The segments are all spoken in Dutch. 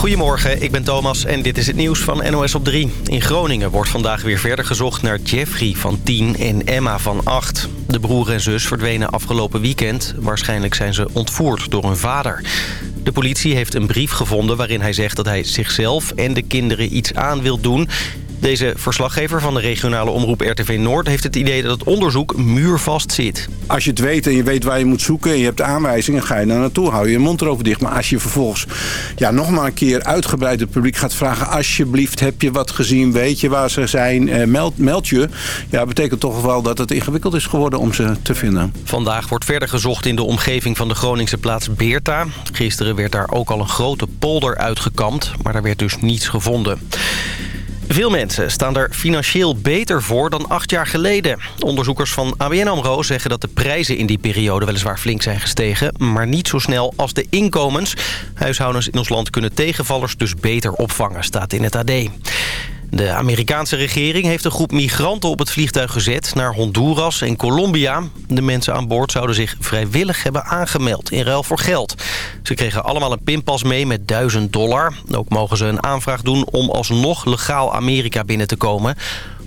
Goedemorgen, ik ben Thomas en dit is het nieuws van NOS op 3. In Groningen wordt vandaag weer verder gezocht naar Jeffrey van 10 en Emma van 8. De broer en zus verdwenen afgelopen weekend. Waarschijnlijk zijn ze ontvoerd door hun vader. De politie heeft een brief gevonden waarin hij zegt dat hij zichzelf en de kinderen iets aan wil doen... Deze verslaggever van de regionale omroep RTV Noord... heeft het idee dat het onderzoek muurvast zit. Als je het weet en je weet waar je moet zoeken... en je hebt aanwijzingen, ga je daar naartoe. Hou je je mond erover dicht. Maar als je vervolgens ja, nog maar een keer uitgebreid het publiek gaat vragen... alsjeblieft, heb je wat gezien? Weet je waar ze zijn? Eh, meld, meld je. Ja, betekent toch wel dat het ingewikkeld is geworden om ze te vinden. Vandaag wordt verder gezocht in de omgeving van de Groningse plaats Beerta. Gisteren werd daar ook al een grote polder uitgekampt... maar daar werd dus niets gevonden. Veel mensen staan er financieel beter voor dan acht jaar geleden. Onderzoekers van ABN AMRO zeggen dat de prijzen in die periode weliswaar flink zijn gestegen... maar niet zo snel als de inkomens. Huishoudens in ons land kunnen tegenvallers dus beter opvangen, staat in het AD. De Amerikaanse regering heeft een groep migranten op het vliegtuig gezet... naar Honduras en Colombia. De mensen aan boord zouden zich vrijwillig hebben aangemeld in ruil voor geld. Ze kregen allemaal een pinpas mee met 1000 dollar. Ook mogen ze een aanvraag doen om alsnog legaal Amerika binnen te komen.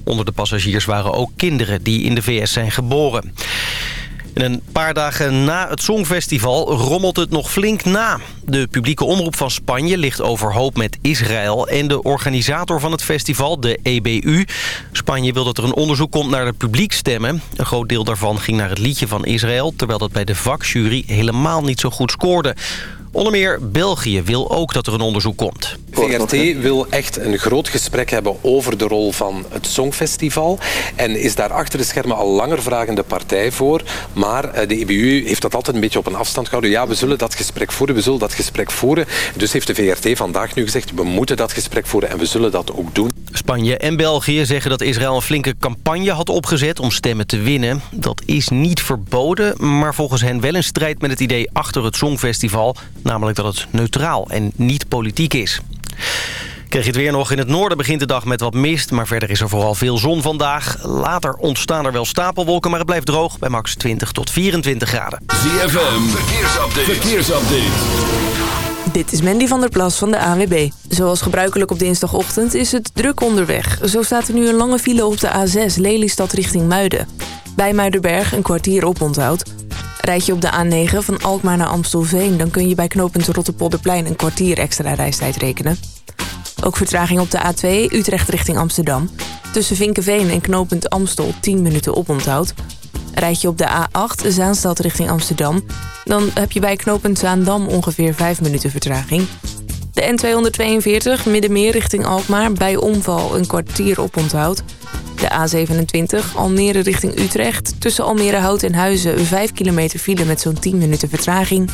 Onder de passagiers waren ook kinderen die in de VS zijn geboren. En een paar dagen na het Songfestival rommelt het nog flink na. De publieke omroep van Spanje ligt overhoop met Israël... en de organisator van het festival, de EBU. Spanje wil dat er een onderzoek komt naar de publiekstemmen. Een groot deel daarvan ging naar het liedje van Israël... terwijl dat bij de vakjury helemaal niet zo goed scoorde. Onder meer België wil ook dat er een onderzoek komt. VRT wil echt een groot gesprek hebben over de rol van het Songfestival. En is daar achter de schermen al langer vragende partij voor. Maar eh, de EBU heeft dat altijd een beetje op een afstand gehouden. Ja, we zullen dat gesprek voeren, we zullen dat gesprek voeren. Dus heeft de VRT vandaag nu gezegd, we moeten dat gesprek voeren en we zullen dat ook doen. Spanje en België zeggen dat Israël een flinke campagne had opgezet om stemmen te winnen. Dat is niet verboden, maar volgens hen wel in strijd met het idee achter het Songfestival. Namelijk dat het neutraal en niet politiek is. Kreeg je het weer nog. In het noorden begint de dag met wat mist. Maar verder is er vooral veel zon vandaag. Later ontstaan er wel stapelwolken, maar het blijft droog. Bij max 20 tot 24 graden. ZFM, verkeersupdate. verkeersupdate. Dit is Mandy van der Plas van de ANWB. Zoals gebruikelijk op dinsdagochtend is het druk onderweg. Zo staat er nu een lange file op de A6 Lelystad richting Muiden. Bij Muidenberg een kwartier op onthoud. Rijd je op de A9 van Alkmaar naar Amstelveen... dan kun je bij knooppunt Rotterpolderplein een kwartier extra reistijd rekenen. Ook vertraging op de A2 Utrecht richting Amsterdam. Tussen Vinkenveen en knooppunt Amstel 10 minuten oponthoud. Rijd je op de A8 Zaanstad richting Amsterdam... dan heb je bij knooppunt Zaandam ongeveer 5 minuten vertraging. De N242 Middenmeer richting Alkmaar bij omval een kwartier oponthoud... De A27 Almere richting Utrecht. Tussen Almere Hout en Huizen 5 kilometer file met zo'n 10 minuten vertraging.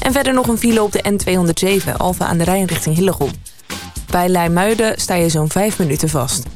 En verder nog een file op de N207 Alfa aan de Rijn richting Hillegom. Bij Leimuiden sta je zo'n 5 minuten vast.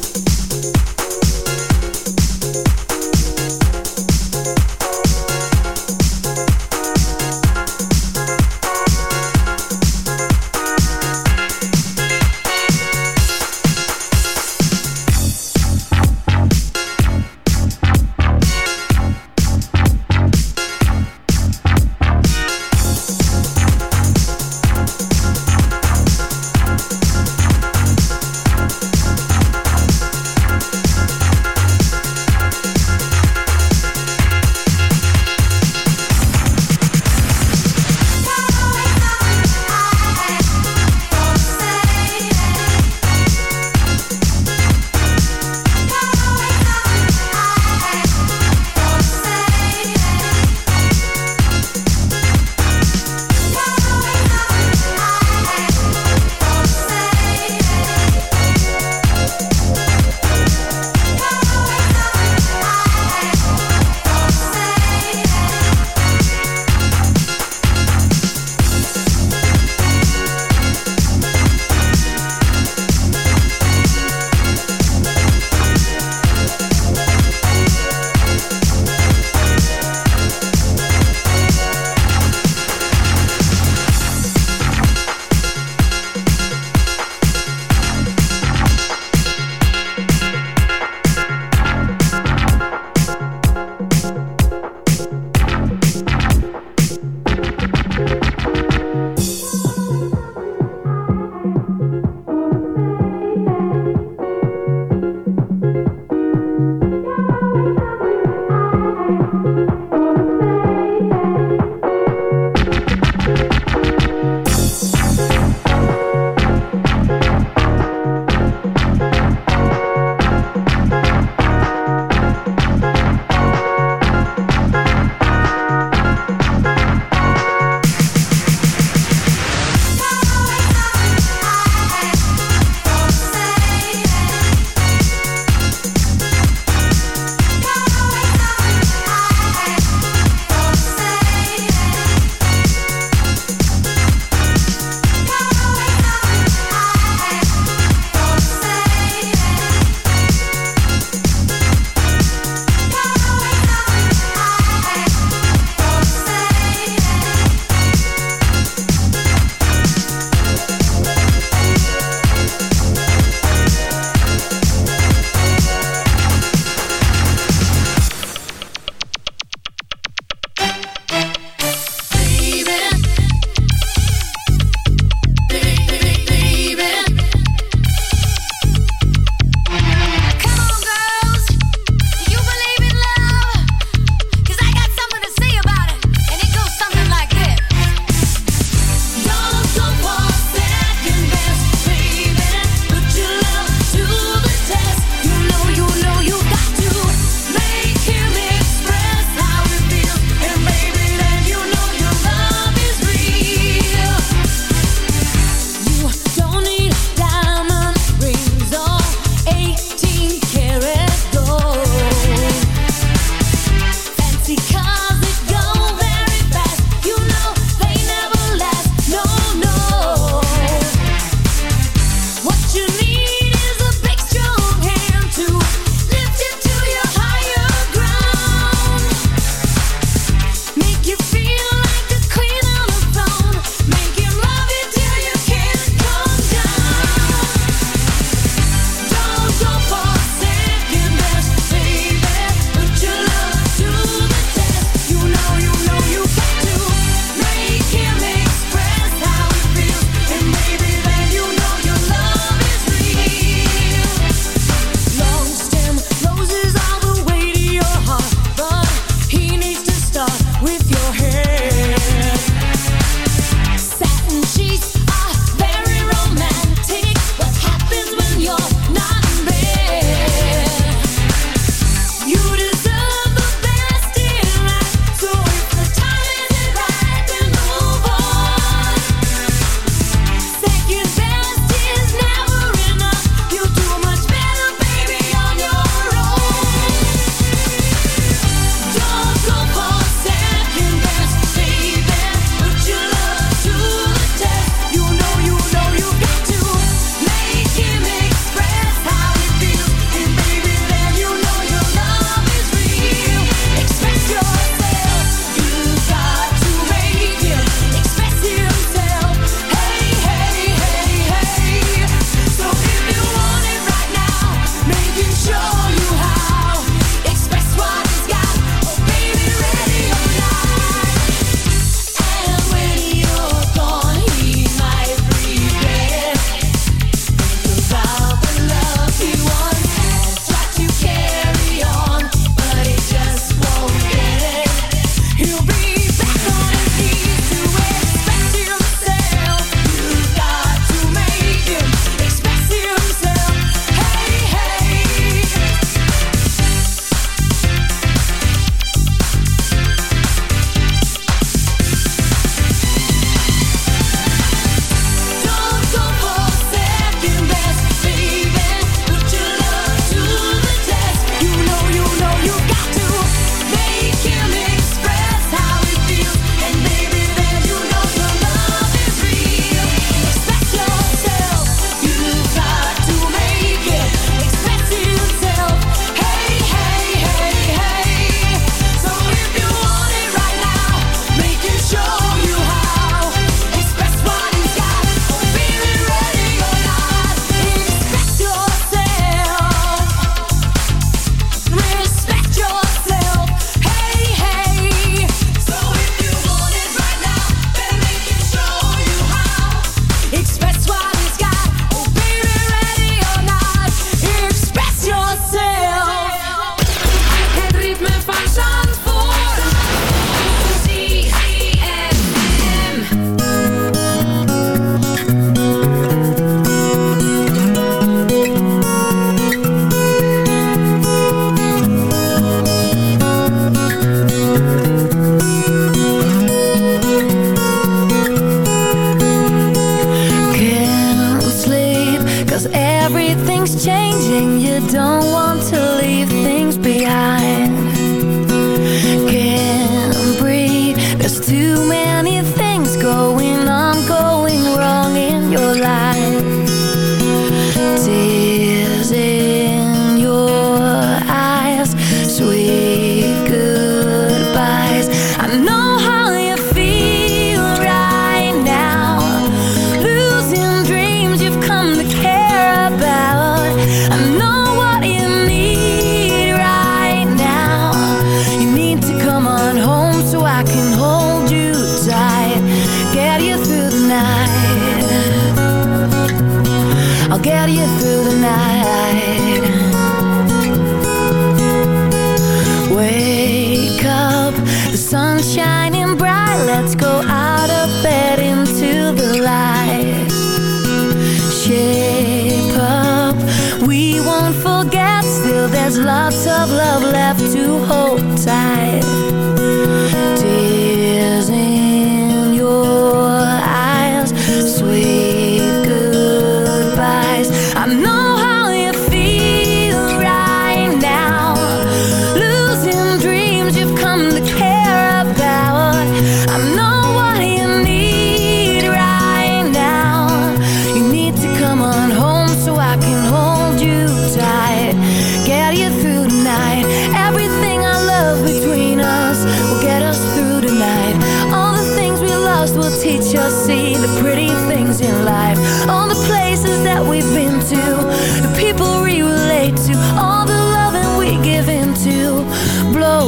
everything's changing. You don't want to leave things behind.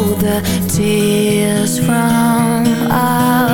the tears from our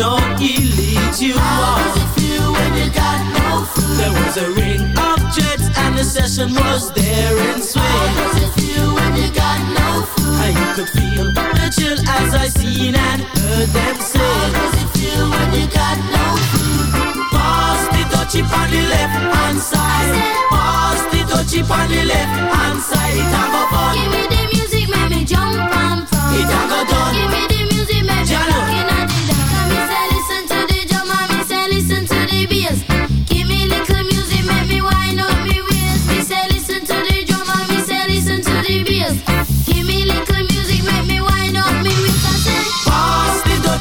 know he leads you How on. does it feel when you got no food? There was a ring of jets and the session was there in swing. How does it feel when you got no food? How you could feel the chill as I seen and heard them say. How does it feel when you got no food? Pass the touchy on the left hand side. Pass the touchy on the left hand side. It a go fun. Give me the music, make me jump and fun. It a go done. Give me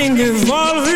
everything evolving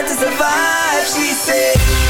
hard to survive, she said.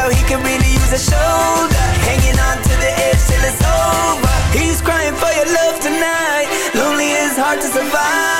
Now, he could really use a shoulder, hanging on to the edge till it's over. He's crying for your love tonight. Lonely is hard to survive,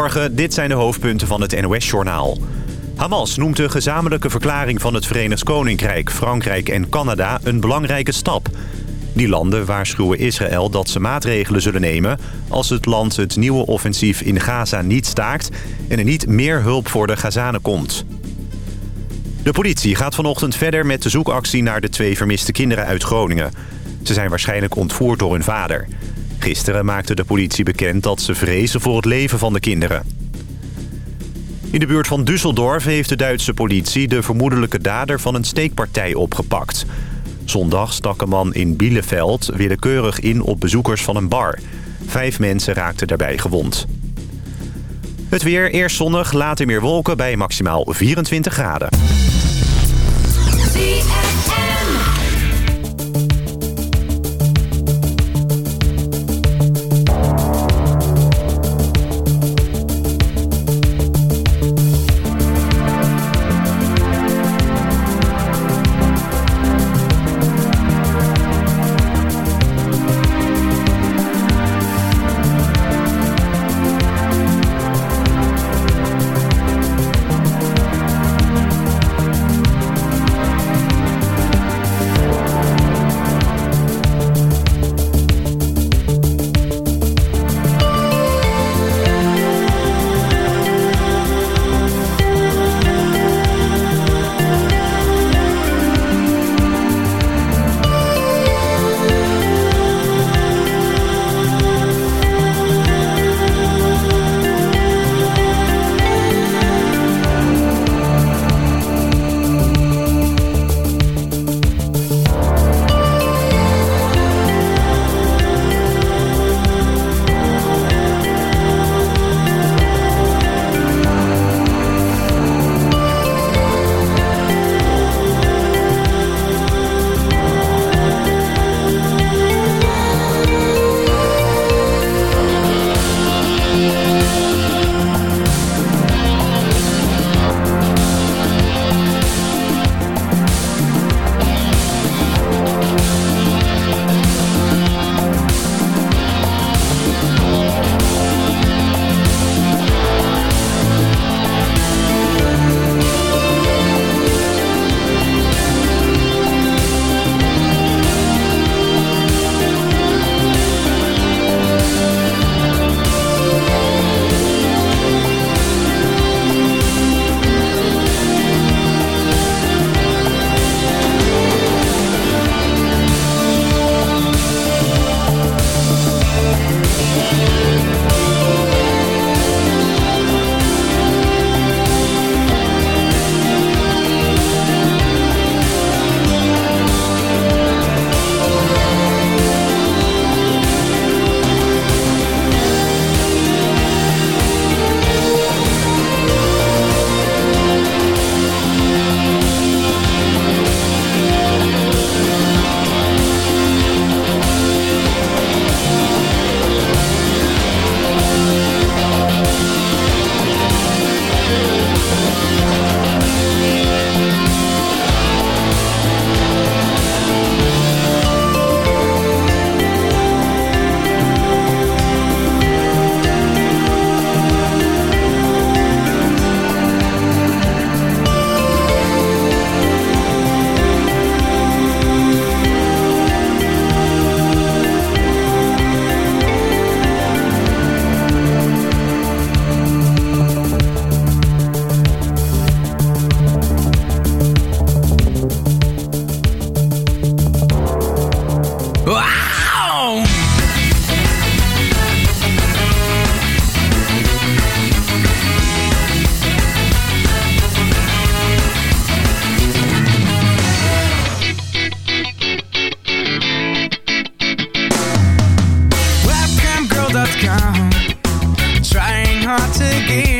Goedemorgen, dit zijn de hoofdpunten van het NOS-journaal. Hamas noemt de gezamenlijke verklaring van het Verenigd Koninkrijk, Frankrijk en Canada een belangrijke stap. Die landen waarschuwen Israël dat ze maatregelen zullen nemen... als het land het nieuwe offensief in Gaza niet staakt... en er niet meer hulp voor de Gazanen komt. De politie gaat vanochtend verder met de zoekactie naar de twee vermiste kinderen uit Groningen. Ze zijn waarschijnlijk ontvoerd door hun vader. Gisteren maakte de politie bekend dat ze vrezen voor het leven van de kinderen. In de buurt van Düsseldorf heeft de Duitse politie de vermoedelijke dader van een steekpartij opgepakt. Zondag stak een man in Bielefeld willekeurig in op bezoekers van een bar. Vijf mensen raakten daarbij gewond. Het weer eerst zonnig, later meer wolken bij maximaal 24 graden. Hard to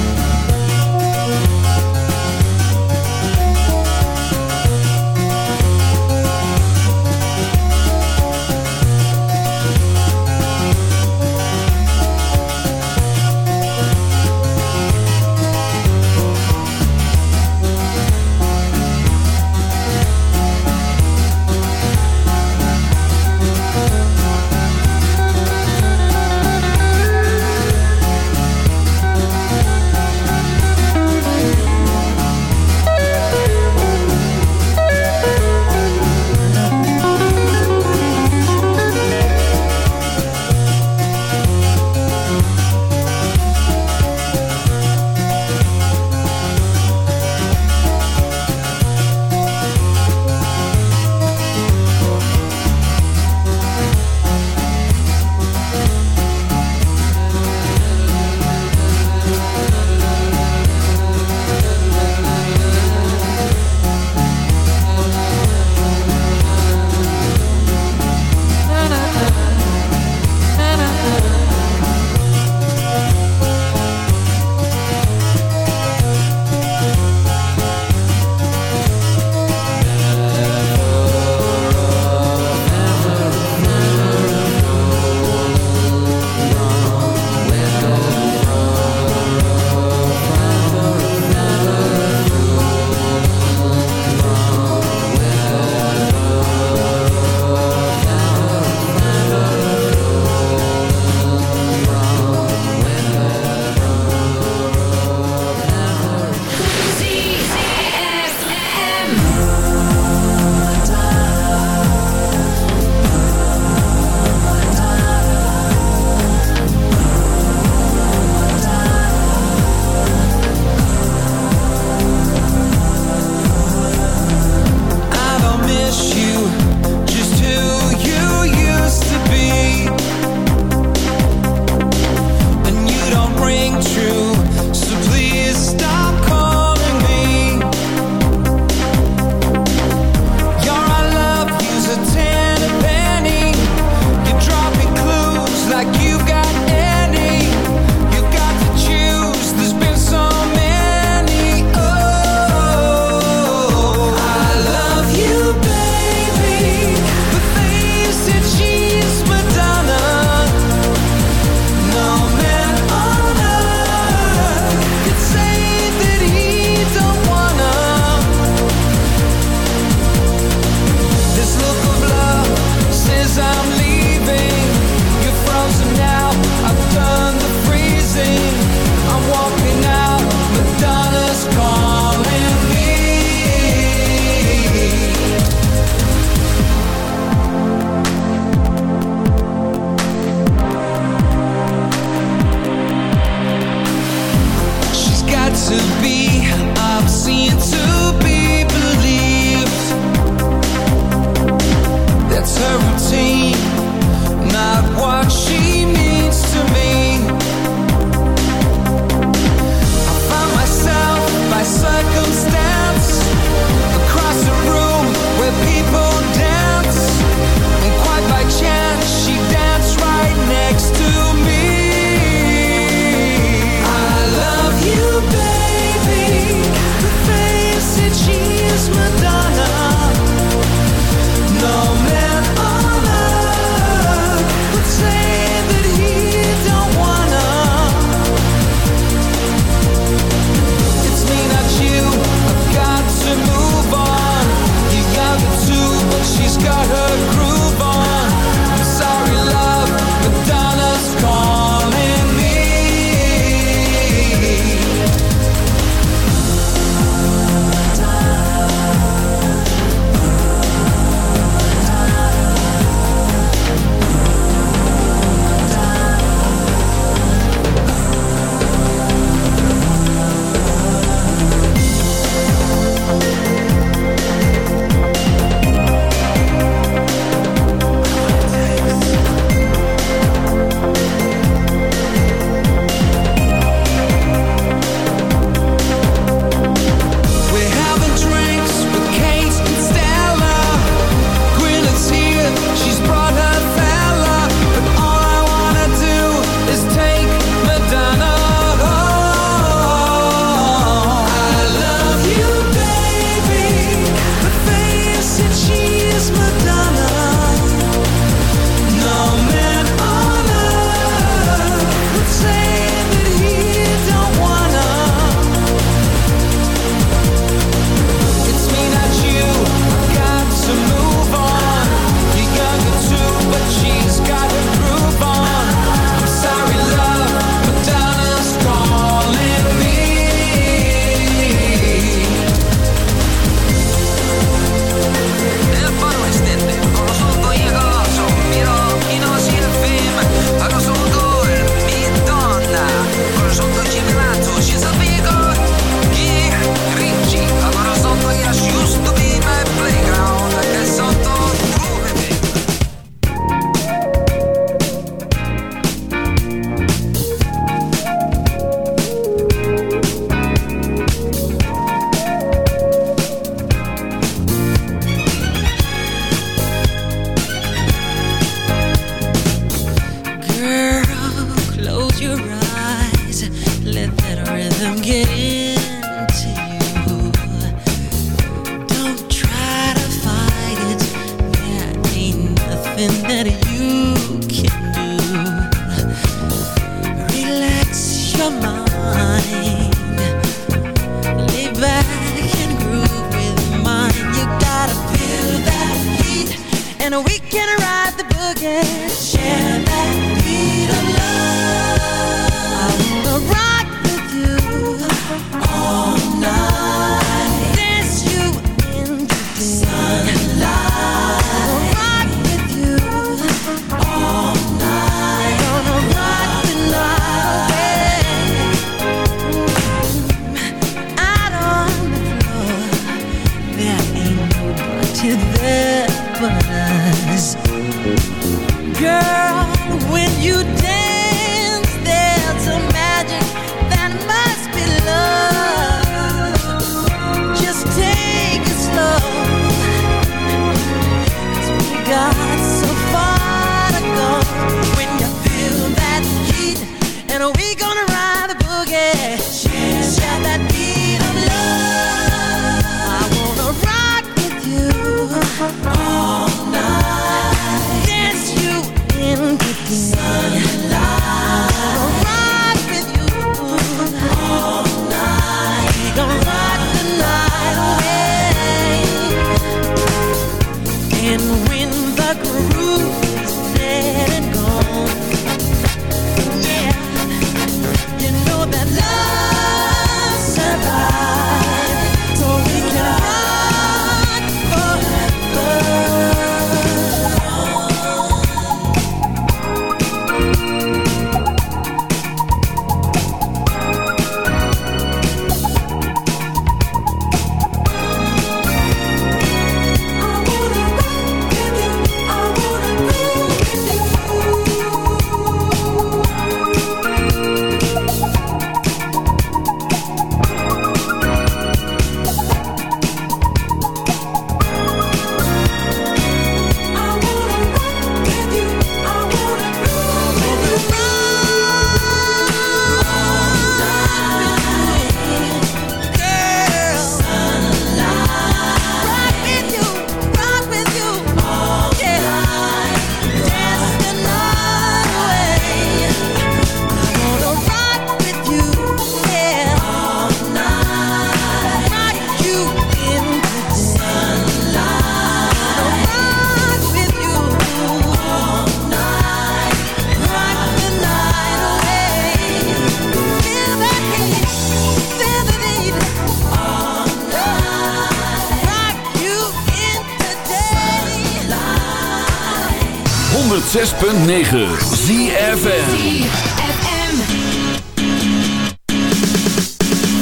106.9 ZFM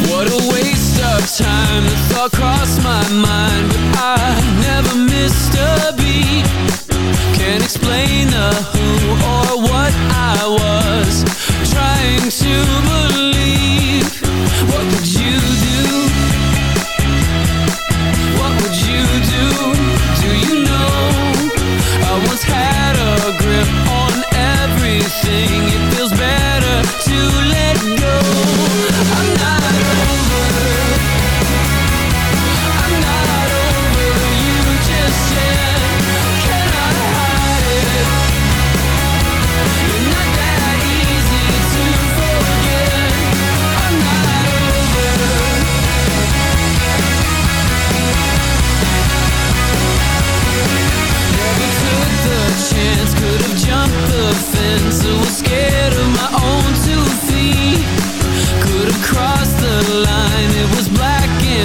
What a waste of time. The thought crossed my mind But I never missed a beat. Can't explain the who or what I was Trying to believe. What could you do?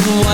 one.